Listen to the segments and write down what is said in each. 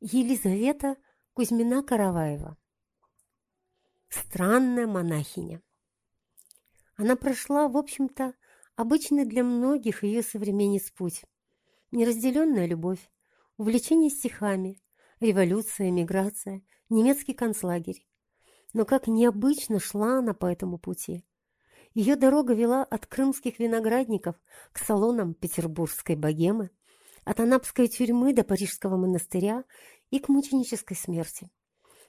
Елизавета Кузьмина-Караваева. Странная монахиня. Она прошла, в общем-то, обычный для многих ее современниц путь. Неразделенная любовь, увлечение стихами, революция, эмиграция, немецкий концлагерь. Но как необычно шла она по этому пути. Ее дорога вела от крымских виноградников к салонам петербургской богемы, от анапской тюрьмы до парижского монастыря и к мученической смерти.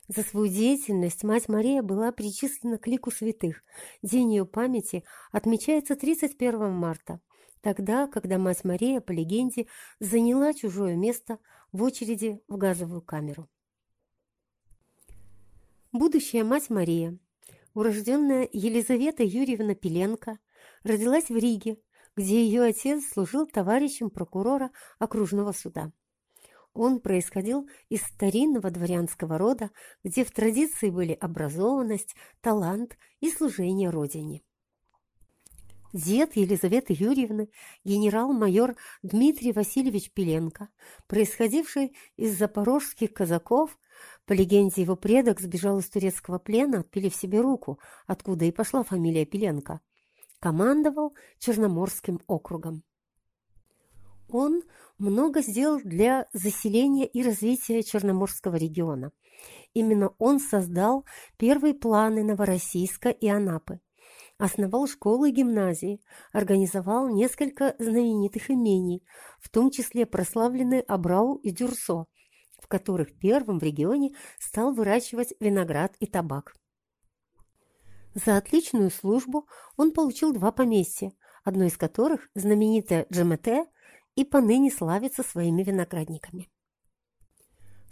За свою деятельность мать Мария была причислена к лику святых. День ее памяти отмечается 31 марта, тогда, когда мать Мария, по легенде, заняла чужое место в очереди в газовую камеру. Будущая мать Мария, урожденная Елизавета Юрьевна Пеленко, родилась в Риге где ее отец служил товарищем прокурора окружного суда. Он происходил из старинного дворянского рода, где в традиции были образованность, талант и служение родине. Дед Елизаветы Юрьевны, генерал-майор Дмитрий Васильевич Пеленко, происходивший из запорожских казаков, по легенде его предок сбежал из турецкого плена, отпилив себе руку, откуда и пошла фамилия Пеленко командовал Черноморским округом. Он много сделал для заселения и развития Черноморского региона. Именно он создал первые планы Новороссийска и Анапы, основал школы и гимназии, организовал несколько знаменитых имений, в том числе прославленные Абрау и Дюрсо, в которых первым в регионе стал выращивать виноград и табак. За отличную службу он получил два поместья, одно из которых, знаменитое Джемете, и поныне славится своими виноградниками.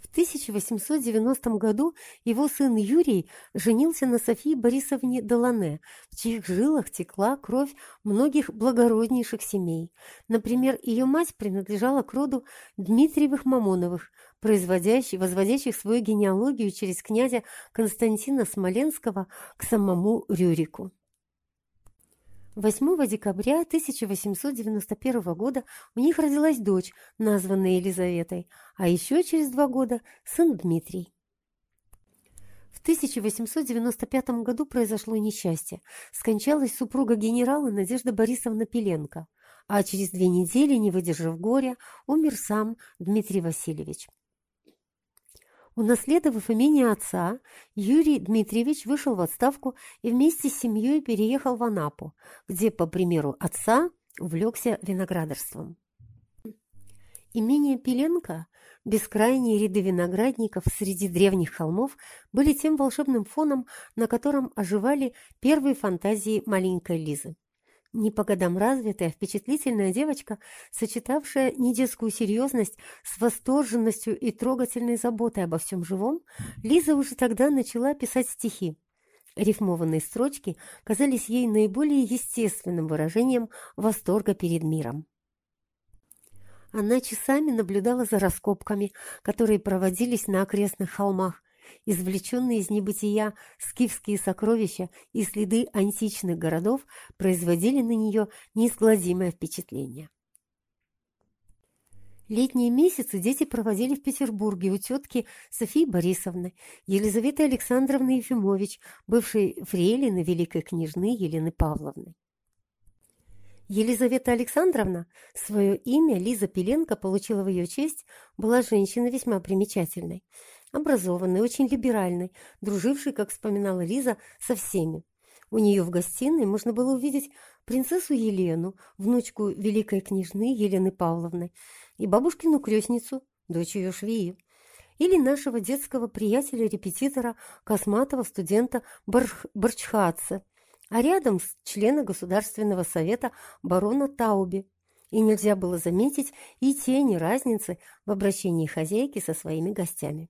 В 1890 году его сын Юрий женился на Софии Борисовне Долане, в чьих жилах текла кровь многих благороднейших семей. Например, ее мать принадлежала к роду Дмитриевых-Мамоновых, производящих, возводящих свою генеалогию через князя Константина Смоленского к самому Рюрику. 8 декабря 1891 года у них родилась дочь, названная Елизаветой, а еще через два года сын Дмитрий. В 1895 году произошло несчастье. Скончалась супруга генерала Надежда Борисовна Пеленко, а через две недели, не выдержав горя, умер сам Дмитрий Васильевич. Унаследовав имение отца, Юрий Дмитриевич вышел в отставку и вместе с семьей переехал в Анапу, где, по примеру отца, увлекся виноградарством. Имение Пеленко, бескрайние ряды виноградников среди древних холмов, были тем волшебным фоном, на котором оживали первые фантазии маленькой Лизы. Не по годам развитая, впечатлительная девочка, сочетавшая недетскую серьезность с восторженностью и трогательной заботой обо всем живом, Лиза уже тогда начала писать стихи. Рифмованные строчки казались ей наиболее естественным выражением восторга перед миром. Она часами наблюдала за раскопками, которые проводились на окрестных холмах, Извлеченные из небытия скифские сокровища и следы античных городов производили на нее неизгладимое впечатление. Летние месяцы дети проводили в Петербурге у тетки Софии Борисовны, Елизаветы Александровны Ефимович, бывшей фрейлины великой княжны Елены Павловны. Елизавета Александровна, свое имя Лиза Пеленко получила в ее честь, была женщиной весьма примечательной образованный, очень либеральный, друживший, как вспоминала Лиза, со всеми. У нее в гостиной можно было увидеть принцессу Елену, внучку великой княжны Елены Павловны, и бабушкину крестницу, дочь ее швеи, или нашего детского приятеля-репетитора, косматого студента Барх... Барчхатца, а рядом с члена Государственного совета барона Тауби. И нельзя было заметить и тени разницы в обращении хозяйки со своими гостями.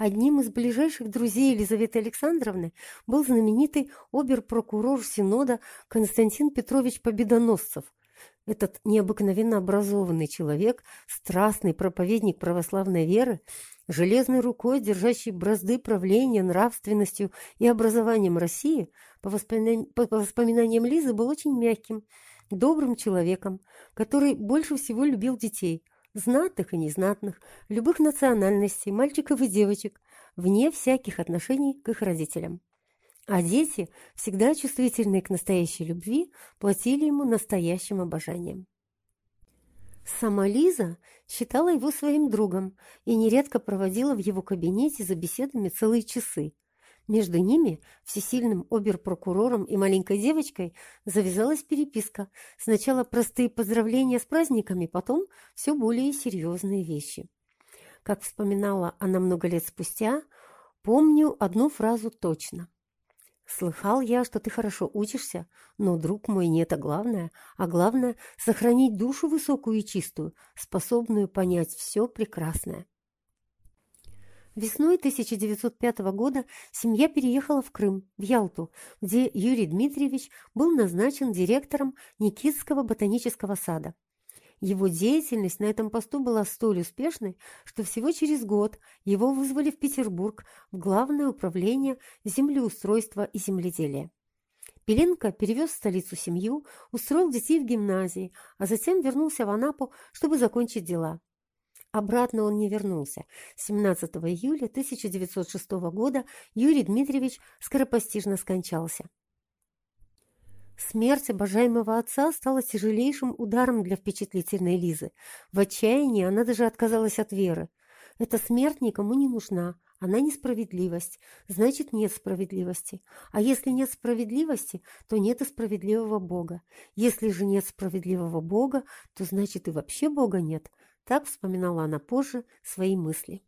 Одним из ближайших друзей Елизаветы Александровны был знаменитый обер-прокурор Синода Константин Петрович Победоносцев. Этот необыкновенно образованный человек, страстный проповедник православной веры, железной рукой, держащий бразды правления нравственностью и образованием России, по, по воспоминаниям Лизы, был очень мягким, добрым человеком, который больше всего любил детей, знатных и незнатных, любых национальностей, мальчиков и девочек, вне всяких отношений к их родителям. А дети, всегда чувствительные к настоящей любви, платили ему настоящим обожанием. Сама Лиза считала его своим другом и нередко проводила в его кабинете за беседами целые часы. Между ними, всесильным обер-прокурором и маленькой девочкой, завязалась переписка. Сначала простые поздравления с праздниками, потом все более серьезные вещи. Как вспоминала она много лет спустя, помню одну фразу точно – Слыхал я, что ты хорошо учишься, но, друг мой, не это главное, а главное — сохранить душу высокую и чистую, способную понять все прекрасное. Весной 1905 года семья переехала в Крым, в Ялту, где Юрий Дмитриевич был назначен директором Никитского ботанического сада. Его деятельность на этом посту была столь успешной, что всего через год его вызвали в Петербург в Главное управление землеустройства и земледелия. Пеленко перевез в столицу семью, устроил детей в гимназии, а затем вернулся в Анапу, чтобы закончить дела. Обратно он не вернулся. 17 июля 1906 года Юрий Дмитриевич скоропостижно скончался. Смерть обожаемого отца стала тяжелейшим ударом для впечатлительной Лизы. В отчаянии она даже отказалась от веры. Эта смерть никому не нужна, она несправедливость, значит нет справедливости. А если нет справедливости, то нет и справедливого Бога. Если же нет справедливого Бога, то значит и вообще Бога нет. Так вспоминала она позже свои мысли.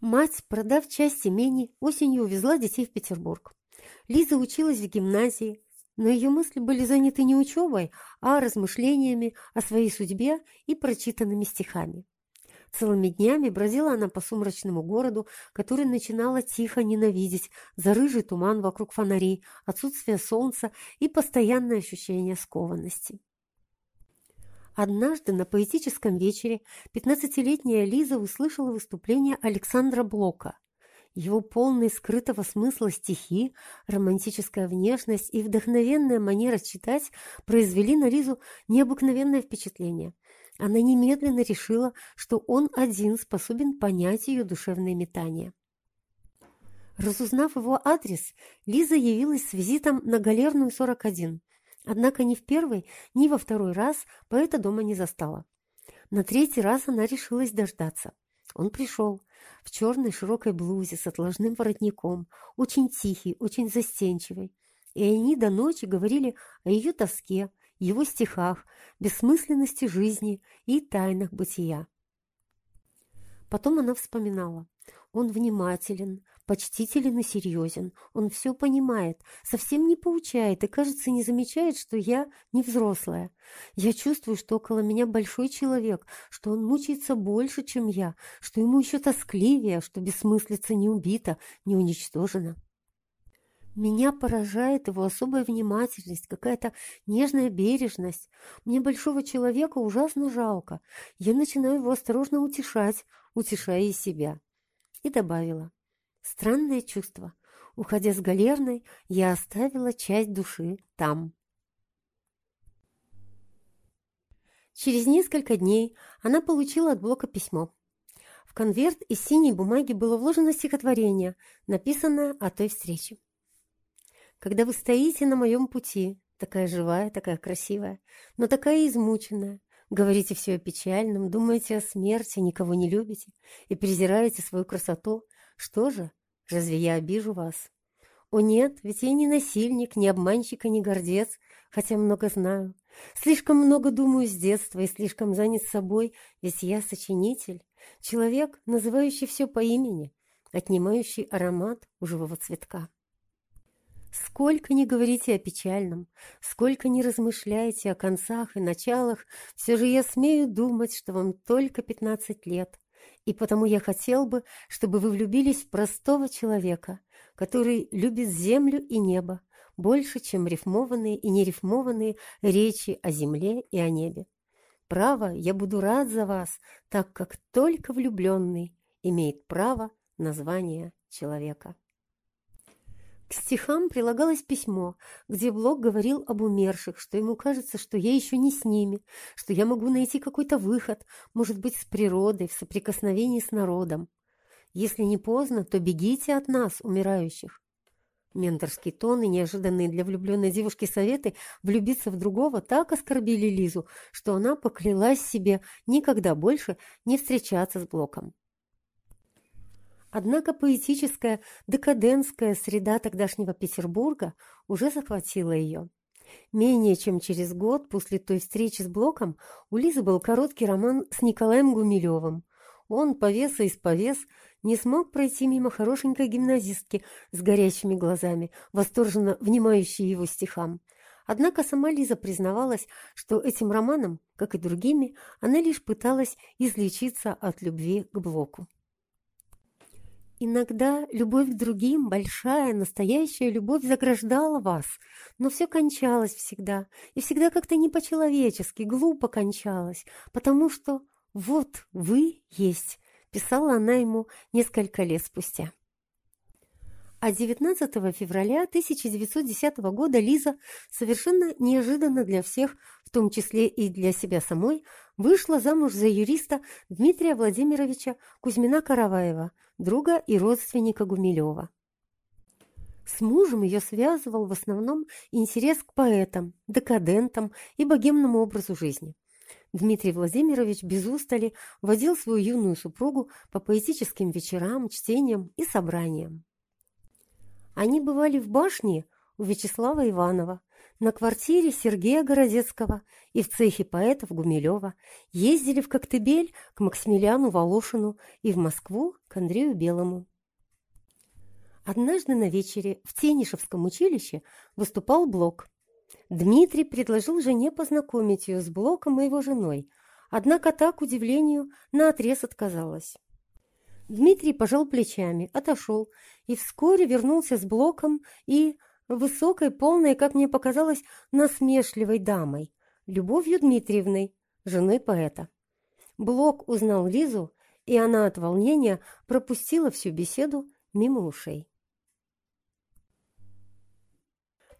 Мать, продав часть имени, осенью увезла детей в Петербург. Лиза училась в гимназии, но ее мысли были заняты не учебой, а размышлениями о своей судьбе и прочитанными стихами. Целыми днями бродила она по сумрачному городу, который начинала тихо ненавидеть за рыжий туман вокруг фонарей, отсутствие солнца и постоянное ощущение скованности. Однажды на поэтическом вечере пятнадцатилетняя Лиза услышала выступление Александра Блока – его полный скрытого смысла стихи, романтическая внешность и вдохновенная манера читать произвели на Лизу необыкновенное впечатление. Она немедленно решила, что он один способен понять ее душевные метания. Разузнав его адрес, Лиза явилась с визитом на Галерную 41. Однако ни в первый, ни во второй раз поэта дома не застала. На третий раз она решилась дождаться. Он пришел в черной широкой блузе с отложным воротником, очень тихий, очень застенчивый. И они до ночи говорили о ее тоске, его стихах, бессмысленности жизни и тайнах бытия. Потом она вспоминала. Он внимателен, почтителен и серьезен. Он все понимает, совсем не поучает и, кажется, не замечает, что я не взрослая. Я чувствую, что около меня большой человек, что он мучается больше, чем я, что ему еще тоскливее, что бессмыслица не убита, не уничтожена. Меня поражает его особая внимательность, какая-то нежная бережность. Мне большого человека ужасно жалко. Я начинаю его осторожно утешать, утешая и себя. И добавила. Странное чувство. Уходя с галерной, я оставила часть души там. Через несколько дней она получила от Блока письмо. В конверт из синей бумаги было вложено стихотворение, написанное о той встрече. «Когда вы стоите на моем пути, такая живая, такая красивая, но такая измученная, говорите все о печальном, думаете о смерти, никого не любите и презираете свою красоту, что же, разве я обижу вас? О нет, ведь я не насильник, не обманщик и не гордец, хотя много знаю. Слишком много думаю с детства и слишком занят собой, ведь я сочинитель, человек, называющий все по имени, отнимающий аромат у живого цветка. Сколько не говорите о печальном, сколько не размышляете о концах и началах, все же я смею думать, что вам только пятнадцать лет, и потому я хотел бы, чтобы вы влюбились в простого человека, который любит землю и небо больше, чем рифмованные и нерифмованные речи о земле и о небе. Право, я буду рад за вас, так как только влюбленный имеет право на звание человека. К стихам прилагалось письмо, где Блок говорил об умерших, что ему кажется, что я еще не с ними, что я могу найти какой-то выход, может быть, с природой, в соприкосновении с народом. Если не поздно, то бегите от нас, умирающих. Менторский тон и неожиданные для влюбленной девушки советы влюбиться в другого так оскорбили Лизу, что она поклялась себе никогда больше не встречаться с Блоком. Однако поэтическая, декадентская среда тогдашнего Петербурга уже захватила ее. Менее чем через год после той встречи с Блоком у Лизы был короткий роман с Николаем Гумилевым. Он, повеса из повес, не смог пройти мимо хорошенькой гимназистки с горящими глазами, восторженно внимающей его стихам. Однако сама Лиза признавалась, что этим романом, как и другими, она лишь пыталась излечиться от любви к Блоку. Иногда любовь к другим, большая, настоящая любовь заграждала вас, но все кончалось всегда, и всегда как-то не по-человечески, глупо кончалось, потому что вот вы есть, писала она ему несколько лет спустя. А 19 февраля 1910 года Лиза совершенно неожиданно для всех, в том числе и для себя самой, вышла замуж за юриста Дмитрия Владимировича Кузьмина-Караваева, друга и родственника Гумилева. С мужем ее связывал в основном интерес к поэтам, декадентам и богемному образу жизни. Дмитрий Владимирович без устали водил свою юную супругу по поэтическим вечерам, чтениям и собраниям. Они бывали в башне у Вячеслава Иванова, на квартире Сергея Городецкого и в цехе поэтов Гумилева, ездили в Коктебель к Максимилиану Волошину и в Москву к Андрею Белому. Однажды на вечере в Тенишевском училище выступал Блок. Дмитрий предложил жене познакомить ее с Блоком и его женой, однако та, к удивлению, наотрез отказалась. Дмитрий пожал плечами, отошел и вскоре вернулся с блоком и высокой, полной, как мне показалось, насмешливой дамой, Любовью Дмитриевной, женой поэта. Блок узнал Лизу, и она от волнения пропустила всю беседу мимо ушей.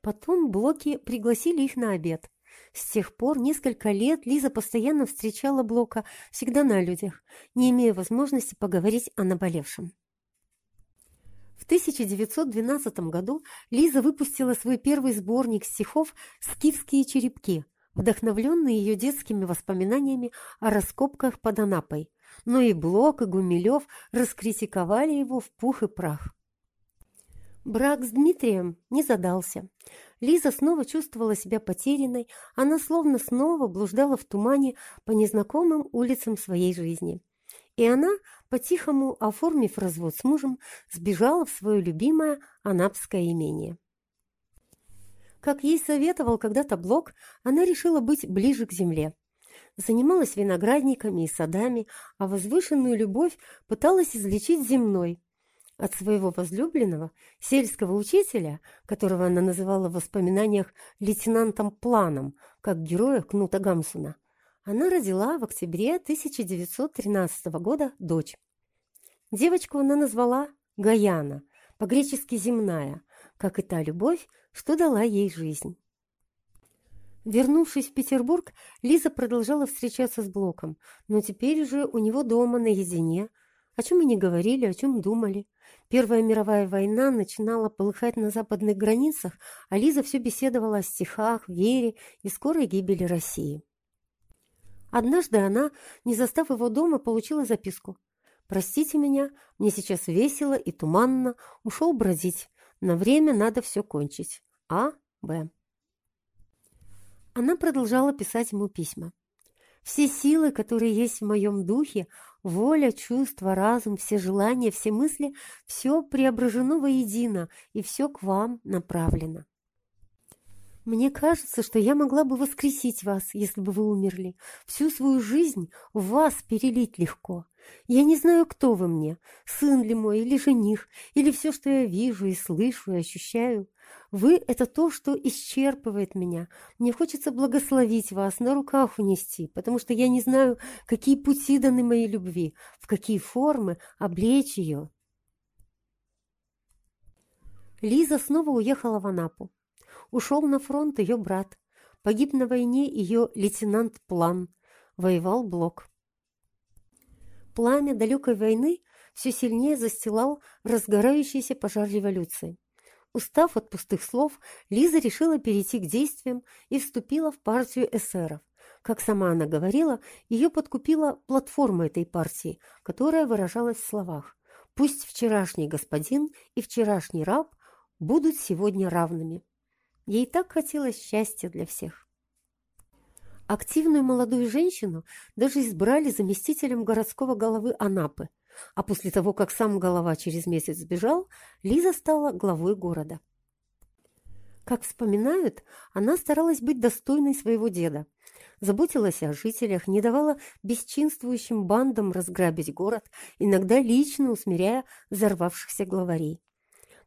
Потом Блоки пригласили их на обед. С тех пор несколько лет Лиза постоянно встречала Блока, всегда на людях, не имея возможности поговорить о наболевшем. В 1912 году Лиза выпустила свой первый сборник стихов «Скифские черепки», вдохновленный ее детскими воспоминаниями о раскопках под Анапой. Но и Блок, и Гумилев раскритиковали его в пух и прах. Брак с Дмитрием не задался. Лиза снова чувствовала себя потерянной, она словно снова блуждала в тумане по незнакомым улицам своей жизни. И она, по-тихому оформив развод с мужем, сбежала в свое любимое анапское имение. Как ей советовал когда-то Блок, она решила быть ближе к земле. Занималась виноградниками и садами, а возвышенную любовь пыталась излечить земной – от своего возлюбленного, сельского учителя, которого она называла в воспоминаниях лейтенантом Планом, как героя Кнута Гамсуна, она родила в октябре 1913 года дочь. Девочку она назвала Гаяна, по-гречески «земная», как и та любовь, что дала ей жизнь. Вернувшись в Петербург, Лиза продолжала встречаться с Блоком, но теперь уже у него дома наедине, о чем они говорили, о чем думали. Первая мировая война начинала полыхать на западных границах, а Лиза все беседовала о стихах, вере и скорой гибели России. Однажды она, не застав его дома, получила записку. «Простите меня, мне сейчас весело и туманно, ушел бродить. На время надо все кончить. А. Б». Она продолжала писать ему письма. Все силы, которые есть в моем духе, воля, чувства, разум, все желания, все мысли, все преображено воедино, и все к вам направлено. Мне кажется, что я могла бы воскресить вас, если бы вы умерли. Всю свою жизнь в вас перелить легко. Я не знаю, кто вы мне, сын ли мой или жених, или все, что я вижу и слышу и ощущаю. Вы — это то, что исчерпывает меня. Мне хочется благословить вас, на руках унести, потому что я не знаю, какие пути даны моей любви, в какие формы облечь ее. Лиза снова уехала в Анапу. Ушел на фронт ее брат. Погиб на войне ее лейтенант План. Воевал Блок. Пламя далекой войны все сильнее застилал разгорающийся пожар революции. Устав от пустых слов, Лиза решила перейти к действиям и вступила в партию эсеров. Как сама она говорила, ее подкупила платформа этой партии, которая выражалась в словах «Пусть вчерашний господин и вчерашний раб будут сегодня равными». Ей так хотелось счастья для всех. Активную молодую женщину даже избрали заместителем городского головы Анапы, а после того, как сам голова через месяц сбежал, Лиза стала главой города. Как вспоминают, она старалась быть достойной своего деда, заботилась о жителях, не давала бесчинствующим бандам разграбить город, иногда лично усмиряя взорвавшихся главарей.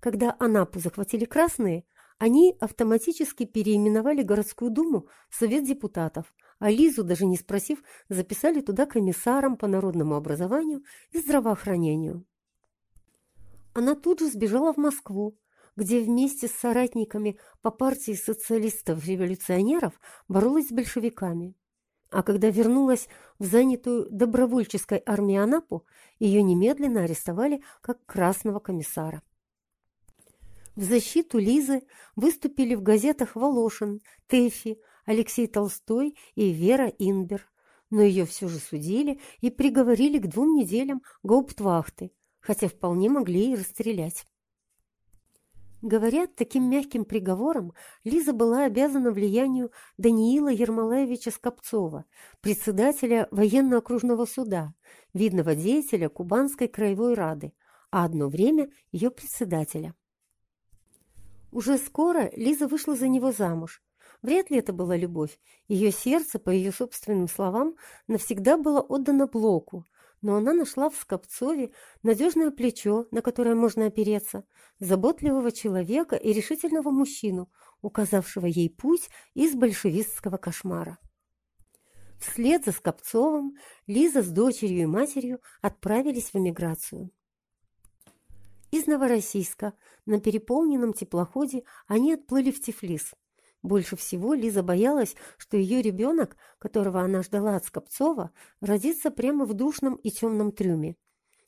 Когда Анапу захватили красные, они автоматически переименовали городскую думу в Совет депутатов, а Лизу, даже не спросив, записали туда комиссаром по народному образованию и здравоохранению. Она тут же сбежала в Москву, где вместе с соратниками по партии социалистов-революционеров боролась с большевиками. А когда вернулась в занятую добровольческой армией Анапу, ее немедленно арестовали как красного комиссара. В защиту Лизы выступили в газетах Волошин, Тэфи, Алексей Толстой и Вера Инбер, но ее все же судили и приговорили к двум неделям гауптвахты, хотя вполне могли и расстрелять. Говорят, таким мягким приговором Лиза была обязана влиянию Даниила Ермолаевича Скопцова, председателя военно-окружного суда, видного деятеля Кубанской краевой рады, а одно время ее председателя. Уже скоро Лиза вышла за него замуж. Вряд ли это была любовь. Ее сердце, по ее собственным словам, навсегда было отдано Блоку, но она нашла в Скопцове надежное плечо, на которое можно опереться, заботливого человека и решительного мужчину, указавшего ей путь из большевистского кошмара. Вслед за Скопцовым Лиза с дочерью и матерью отправились в эмиграцию. Из Новороссийска на переполненном теплоходе они отплыли в Тифлис. Больше всего Лиза боялась, что ее ребенок, которого она ждала от Скопцова, родится прямо в душном и темном трюме.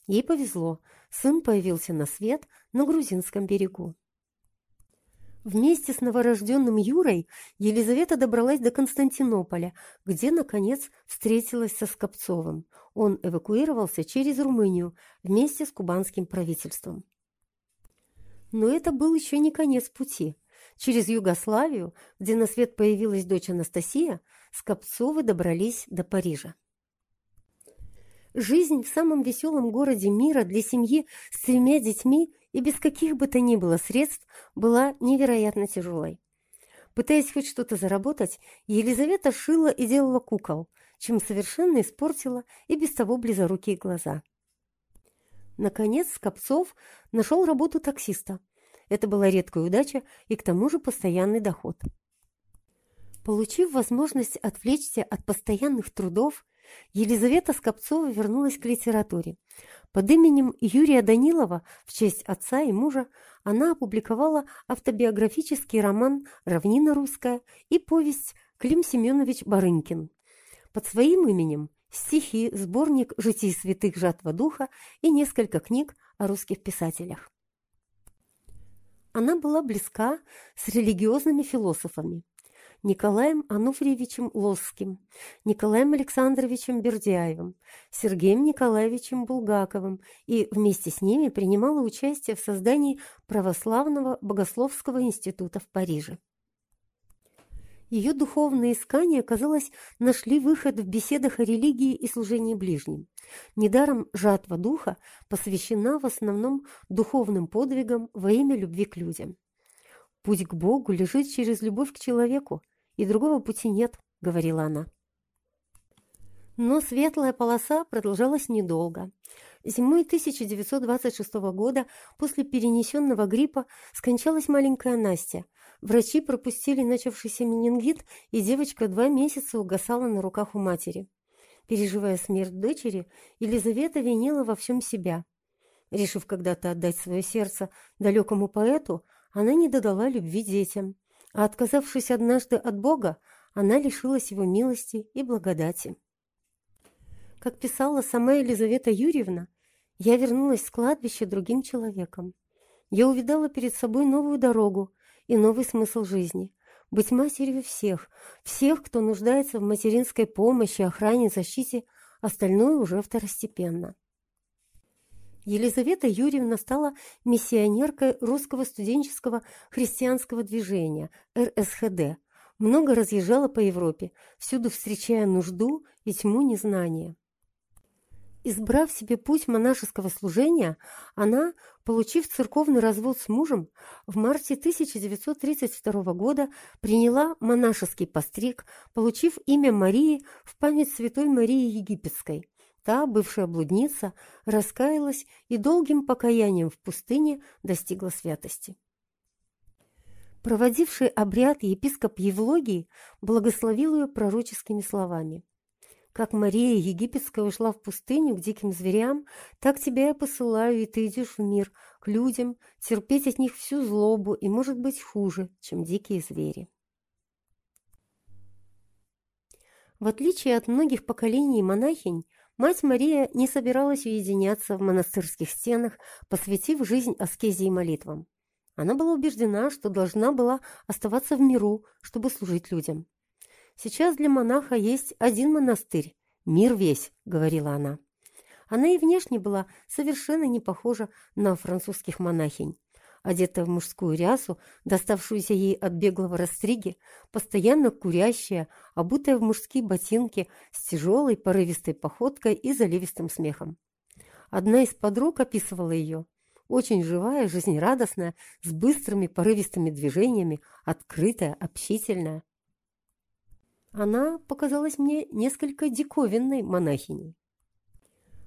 Ей повезло, сын появился на свет на грузинском берегу. Вместе с новорожденным Юрой Елизавета добралась до Константинополя, где, наконец, встретилась со Скопцовым. Он эвакуировался через Румынию вместе с кубанским правительством. Но это был еще не конец пути. Через Югославию, где на свет появилась дочь Анастасия, Скопцовы добрались до Парижа. Жизнь в самом веселом городе мира для семьи с тремя детьми и без каких бы то ни было средств была невероятно тяжелой. Пытаясь хоть что-то заработать, Елизавета шила и делала кукол, чем совершенно испортила и без того близорукие глаза. Наконец Скопцов нашел работу таксиста. Это была редкая удача и к тому же постоянный доход. Получив возможность отвлечься от постоянных трудов, Елизавета Скопцова вернулась к литературе. Под именем Юрия Данилова в честь отца и мужа она опубликовала автобиографический роман «Равнина русская» и повесть «Клим Семенович Барынкин». Под своим именем стихи, сборник «Житий святых жатва духа» и несколько книг о русских писателях. Она была близка с религиозными философами Николаем Ануфриевичем Лосским, Николаем Александровичем Бердяевым, Сергеем Николаевичем Булгаковым и вместе с ними принимала участие в создании Православного богословского института в Париже. Ее духовные искания, казалось, нашли выход в беседах о религии и служении ближним. Недаром жатва духа посвящена в основном духовным подвигам во имя любви к людям. «Путь к Богу лежит через любовь к человеку, и другого пути нет», — говорила она. Но светлая полоса продолжалась недолго. Зимой 1926 года после перенесенного гриппа скончалась маленькая Настя — Врачи пропустили начавшийся менингит, и девочка два месяца угасала на руках у матери. Переживая смерть дочери, Елизавета винила во всем себя. Решив когда-то отдать свое сердце далекому поэту, она не додала любви детям, а отказавшись однажды от Бога, она лишилась его милости и благодати. Как писала сама Елизавета Юрьевна, я вернулась с кладбища другим человеком. Я увидала перед собой новую дорогу и новый смысл жизни. Быть матерью всех, всех, кто нуждается в материнской помощи, охране, защите, остальное уже второстепенно. Елизавета Юрьевна стала миссионеркой русского студенческого христианского движения РСХД. Много разъезжала по Европе, всюду встречая нужду и тьму незнания. Избрав себе путь монашеского служения, она, получив церковный развод с мужем, в марте 1932 года приняла монашеский постриг, получив имя Марии в память Святой Марии Египетской – Та, бывшая блудница, раскаялась и долгим покаянием в пустыне достигла святости. Проводивший обряд епископ Евлогий благословил ее пророческими словами. «Как Мария Египетская ушла в пустыню к диким зверям, так тебя я посылаю, и ты идешь в мир, к людям, терпеть от них всю злобу и, может быть, хуже, чем дикие звери». В отличие от многих поколений монахинь, Мать Мария не собиралась уединяться в монастырских стенах, посвятив жизнь аскезе и молитвам. Она была убеждена, что должна была оставаться в миру, чтобы служить людям. «Сейчас для монаха есть один монастырь, мир весь», — говорила она. Она и внешне была совершенно не похожа на французских монахинь одетая в мужскую рясу, доставшуюся ей от беглого растриги, постоянно курящая, обутая в мужские ботинки с тяжелой порывистой походкой и заливистым смехом. Одна из подруг описывала ее. Очень живая, жизнерадостная, с быстрыми порывистыми движениями, открытая, общительная. Она показалась мне несколько диковинной монахиней.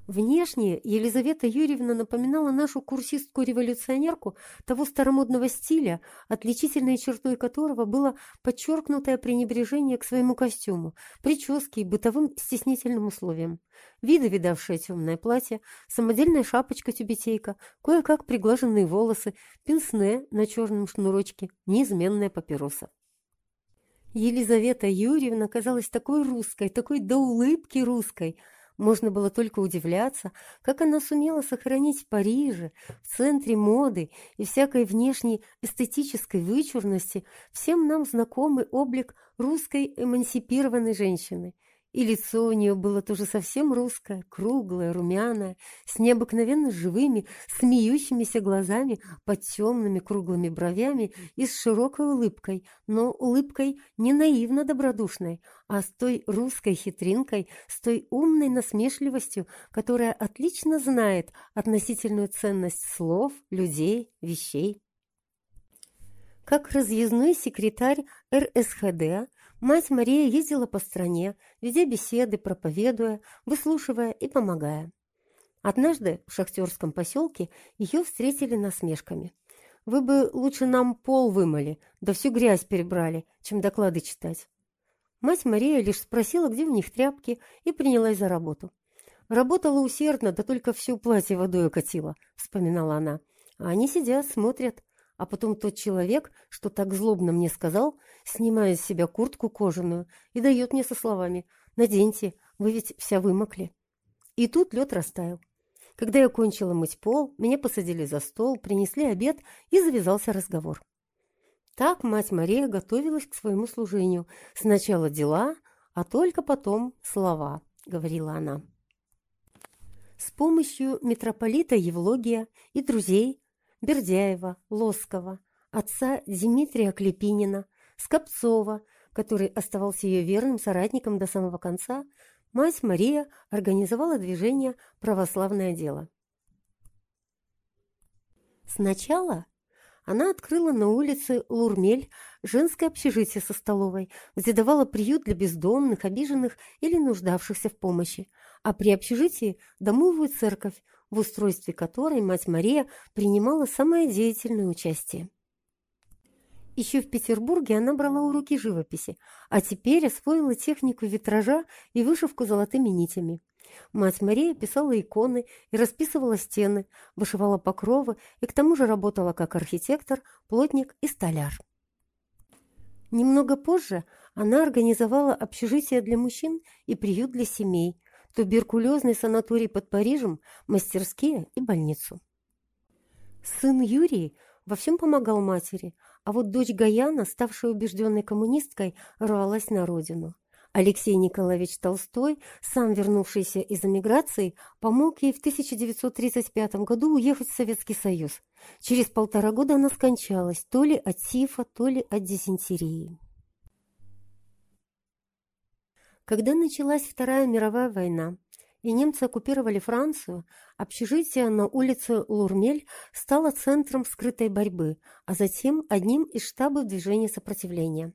Внешне Елизавета Юрьевна напоминала нашу курсистку-революционерку того старомодного стиля, отличительной чертой которого было подчеркнутое пренебрежение к своему костюму, прическе и бытовым стеснительным условиям. Виды видавшее темное платье, самодельная шапочка-тюбетейка, кое-как приглаженные волосы, пенсне на черном шнурочке, неизменная папироса. Елизавета Юрьевна казалась такой русской, такой до улыбки русской – можно было только удивляться, как она сумела сохранить в Париже, в центре моды и всякой внешней эстетической вычурности. Всем нам знакомый облик русской эмансипированной женщины – и лицо у нее было тоже совсем русское, круглое, румяное, с необыкновенно живыми, смеющимися глазами под темными круглыми бровями и с широкой улыбкой, но улыбкой не наивно добродушной, а с той русской хитринкой, с той умной насмешливостью, которая отлично знает относительную ценность слов, людей, вещей. Как разъездной секретарь РСХД, Мать Мария ездила по стране, ведя беседы, проповедуя, выслушивая и помогая. Однажды в шахтерском поселке ее встретили насмешками. «Вы бы лучше нам пол вымыли, да всю грязь перебрали, чем доклады читать». Мать Мария лишь спросила, где у них тряпки, и принялась за работу. «Работала усердно, да только всю платье водой окатила», — вспоминала она. А они сидят, смотрят, а потом тот человек, что так злобно мне сказал, снимает с себя куртку кожаную и дает мне со словами «Наденьте, вы ведь вся вымокли». И тут лед растаял. Когда я кончила мыть пол, меня посадили за стол, принесли обед и завязался разговор. Так мать Мария готовилась к своему служению. Сначала дела, а только потом слова, говорила она. С помощью митрополита Евлогия и друзей Бердяева, Лоскова, отца Дмитрия Клепинина, Скопцова, который оставался ее верным соратником до самого конца, мать Мария организовала движение «Православное дело». Сначала она открыла на улице Лурмель женское общежитие со столовой, где давала приют для бездомных, обиженных или нуждавшихся в помощи, а при общежитии – домовую церковь, в устройстве которой мать Мария принимала самое деятельное участие. Еще в Петербурге она брала уроки живописи, а теперь освоила технику витража и вышивку золотыми нитями. Мать Мария писала иконы и расписывала стены, вышивала покровы и к тому же работала как архитектор, плотник и столяр. Немного позже она организовала общежитие для мужчин и приют для семей, туберкулезный санаторий под Парижем, мастерские и больницу. Сын Юрий во всем помогал матери, а вот дочь Гаяна, ставшая убежденной коммунисткой, рвалась на родину. Алексей Николаевич Толстой, сам вернувшийся из эмиграции, помог ей в 1935 году уехать в Советский Союз. Через полтора года она скончалась то ли от тифа, то ли от дизентерии. Когда началась Вторая мировая война, и немцы оккупировали Францию, общежитие на улице Лурмель стало центром скрытой борьбы, а затем одним из штабов движения сопротивления.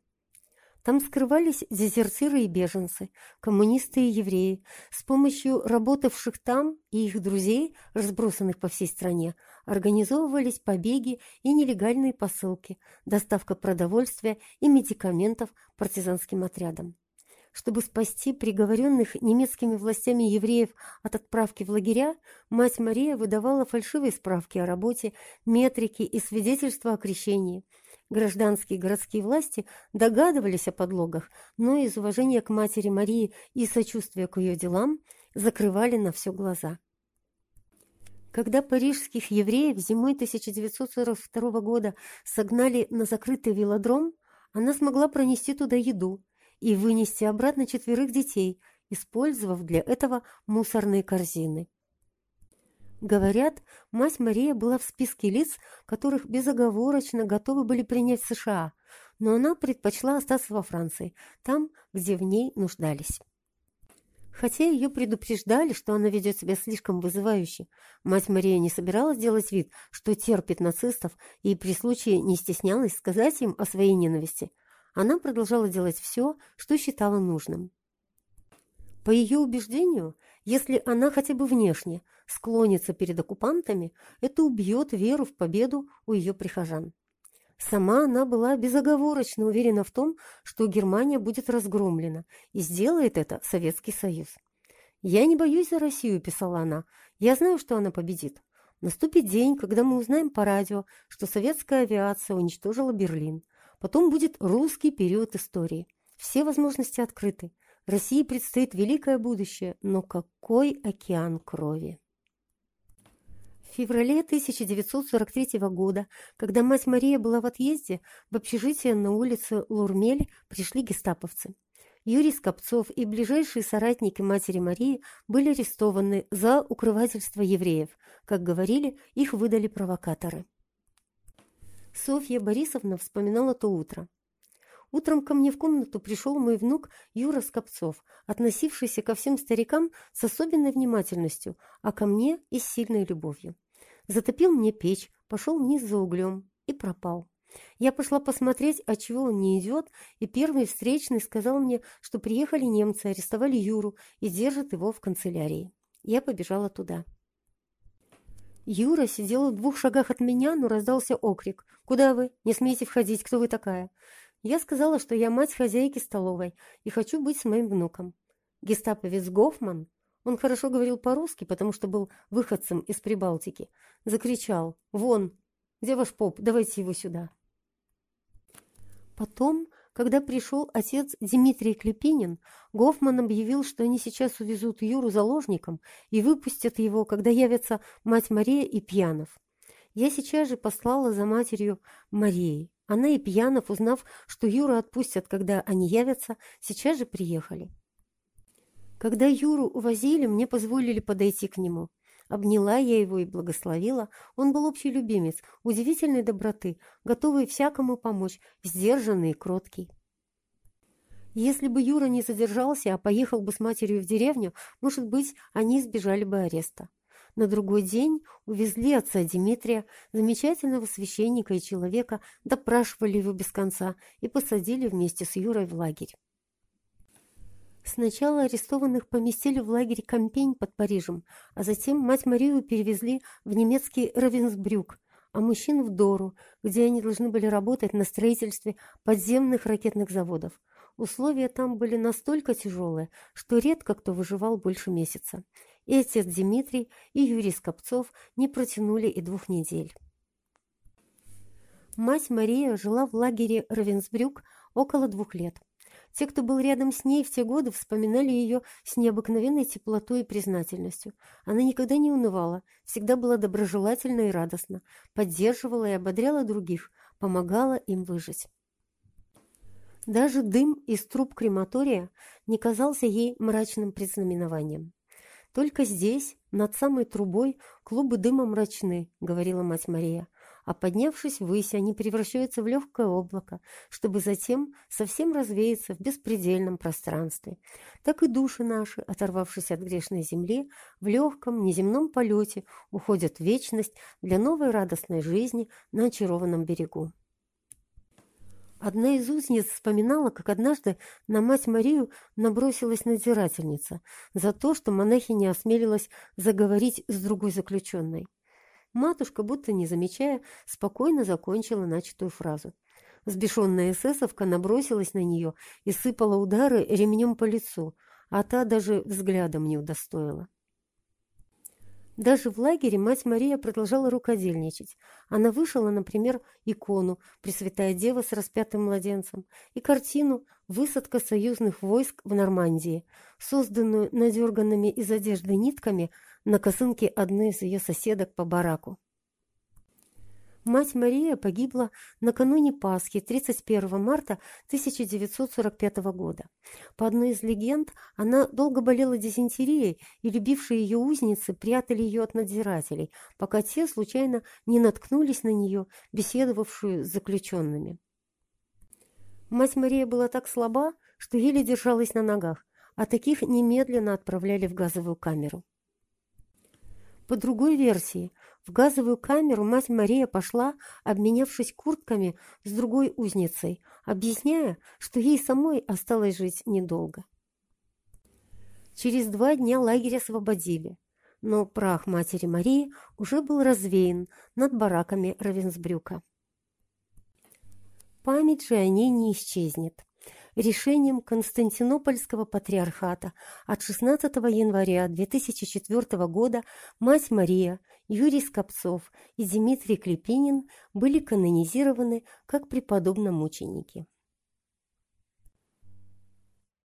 Там скрывались дезертиры и беженцы, коммунисты и евреи. С помощью работавших там и их друзей, разбросанных по всей стране, организовывались побеги и нелегальные посылки, доставка продовольствия и медикаментов партизанским отрядам. Чтобы спасти приговоренных немецкими властями евреев от отправки в лагеря, мать Мария выдавала фальшивые справки о работе, метрики и свидетельства о крещении. Гражданские городские власти догадывались о подлогах, но из уважения к матери Марии и сочувствия к ее делам закрывали на все глаза. Когда парижских евреев зимой 1942 года согнали на закрытый велодром, она смогла пронести туда еду – и вынести обратно четверых детей, использовав для этого мусорные корзины. Говорят, мать Мария была в списке лиц, которых безоговорочно готовы были принять в США, но она предпочла остаться во Франции, там, где в ней нуждались. Хотя ее предупреждали, что она ведет себя слишком вызывающе, мать Мария не собиралась делать вид, что терпит нацистов и при случае не стеснялась сказать им о своей ненависти – она продолжала делать все, что считала нужным. По ее убеждению, если она хотя бы внешне склонится перед оккупантами, это убьет веру в победу у ее прихожан. Сама она была безоговорочно уверена в том, что Германия будет разгромлена, и сделает это Советский Союз. «Я не боюсь за Россию», – писала она. «Я знаю, что она победит. Наступит день, когда мы узнаем по радио, что советская авиация уничтожила Берлин. Потом будет русский период истории. Все возможности открыты. России предстоит великое будущее, но какой океан крови! В феврале 1943 года, когда мать Мария была в отъезде, в общежитие на улице Лурмель пришли гестаповцы. Юрий Скопцов и ближайшие соратники матери Марии были арестованы за укрывательство евреев. Как говорили, их выдали провокаторы. Софья Борисовна вспоминала то утро. Утром ко мне в комнату пришел мой внук Юра Скопцов, относившийся ко всем старикам с особенной внимательностью, а ко мне и с сильной любовью. Затопил мне печь, пошел вниз за углем и пропал. Я пошла посмотреть, от чего он не идет, и первый встречный сказал мне, что приехали немцы, арестовали Юру и держат его в канцелярии. Я побежала туда. Юра сидел в двух шагах от меня, но раздался окрик. «Куда вы? Не смейте входить. Кто вы такая?» Я сказала, что я мать хозяйки столовой и хочу быть с моим внуком. Гестаповец Гофман, он хорошо говорил по-русски, потому что был выходцем из Прибалтики, закричал «Вон! Где ваш поп? Давайте его сюда!» Потом когда пришел отец Дмитрий Клепинин, Гофман объявил, что они сейчас увезут Юру заложником и выпустят его, когда явятся мать Мария и Пьянов. Я сейчас же послала за матерью Марией. Она и Пьянов, узнав, что Юру отпустят, когда они явятся, сейчас же приехали. Когда Юру увозили, мне позволили подойти к нему. Обняла я его и благословила. Он был общий любимец, удивительной доброты, готовый всякому помочь, сдержанный и кроткий. Если бы Юра не задержался, а поехал бы с матерью в деревню, может быть, они избежали бы ареста. На другой день увезли отца Дмитрия, замечательного священника и человека, допрашивали его без конца и посадили вместе с Юрой в лагерь. Сначала арестованных поместили в лагерь Кампень под Парижем, а затем мать Марию перевезли в немецкий Равенсбрюк, а мужчин в Дору, где они должны были работать на строительстве подземных ракетных заводов. Условия там были настолько тяжелые, что редко кто выживал больше месяца. И отец Дмитрий, и Юрий Скопцов не протянули и двух недель. Мать Мария жила в лагере Равенсбрюк около двух лет. Те, кто был рядом с ней в те годы, вспоминали ее с необыкновенной теплотой и признательностью. Она никогда не унывала, всегда была доброжелательна и радостна, поддерживала и ободряла других, помогала им выжить. Даже дым из труб крематория не казался ей мрачным предзнаменованием. «Только здесь, над самой трубой, клубы дыма мрачны», — говорила мать Мария а поднявшись ввысь, они превращаются в легкое облако, чтобы затем совсем развеяться в беспредельном пространстве. Так и души наши, оторвавшись от грешной земли, в легком неземном полете уходят в вечность для новой радостной жизни на очарованном берегу. Одна из узниц вспоминала, как однажды на мать Марию набросилась надзирательница за то, что монахиня осмелилась заговорить с другой заключенной. Матушка, будто не замечая, спокойно закончила начатую фразу. Сбешенная эсэсовка набросилась на нее и сыпала удары ремнем по лицу, а та даже взглядом не удостоила. Даже в лагере мать Мария продолжала рукодельничать. Она вышила, например, икону «Пресвятая Дева с распятым младенцем» и картину «Высадка союзных войск в Нормандии», созданную надерганными из одежды нитками на косынке одной из ее соседок по бараку. Мать Мария погибла накануне Пасхи 31 марта 1945 года. По одной из легенд, она долго болела дизентерией, и любившие ее узницы прятали ее от надзирателей, пока те случайно не наткнулись на нее, беседовавшую с заключенными. Мать Мария была так слаба, что еле держалась на ногах, а таких немедленно отправляли в газовую камеру. По другой версии, в газовую камеру мать Мария пошла, обменявшись куртками с другой узницей, объясняя, что ей самой осталось жить недолго. Через два дня лагерь освободили, но прах матери Марии уже был развеян над бараками Равенсбрюка. Память же о ней не исчезнет решением Константинопольского патриархата от 16 января 2004 года мать Мария, Юрий Скопцов и Дмитрий Клепинин были канонизированы как преподобномученики.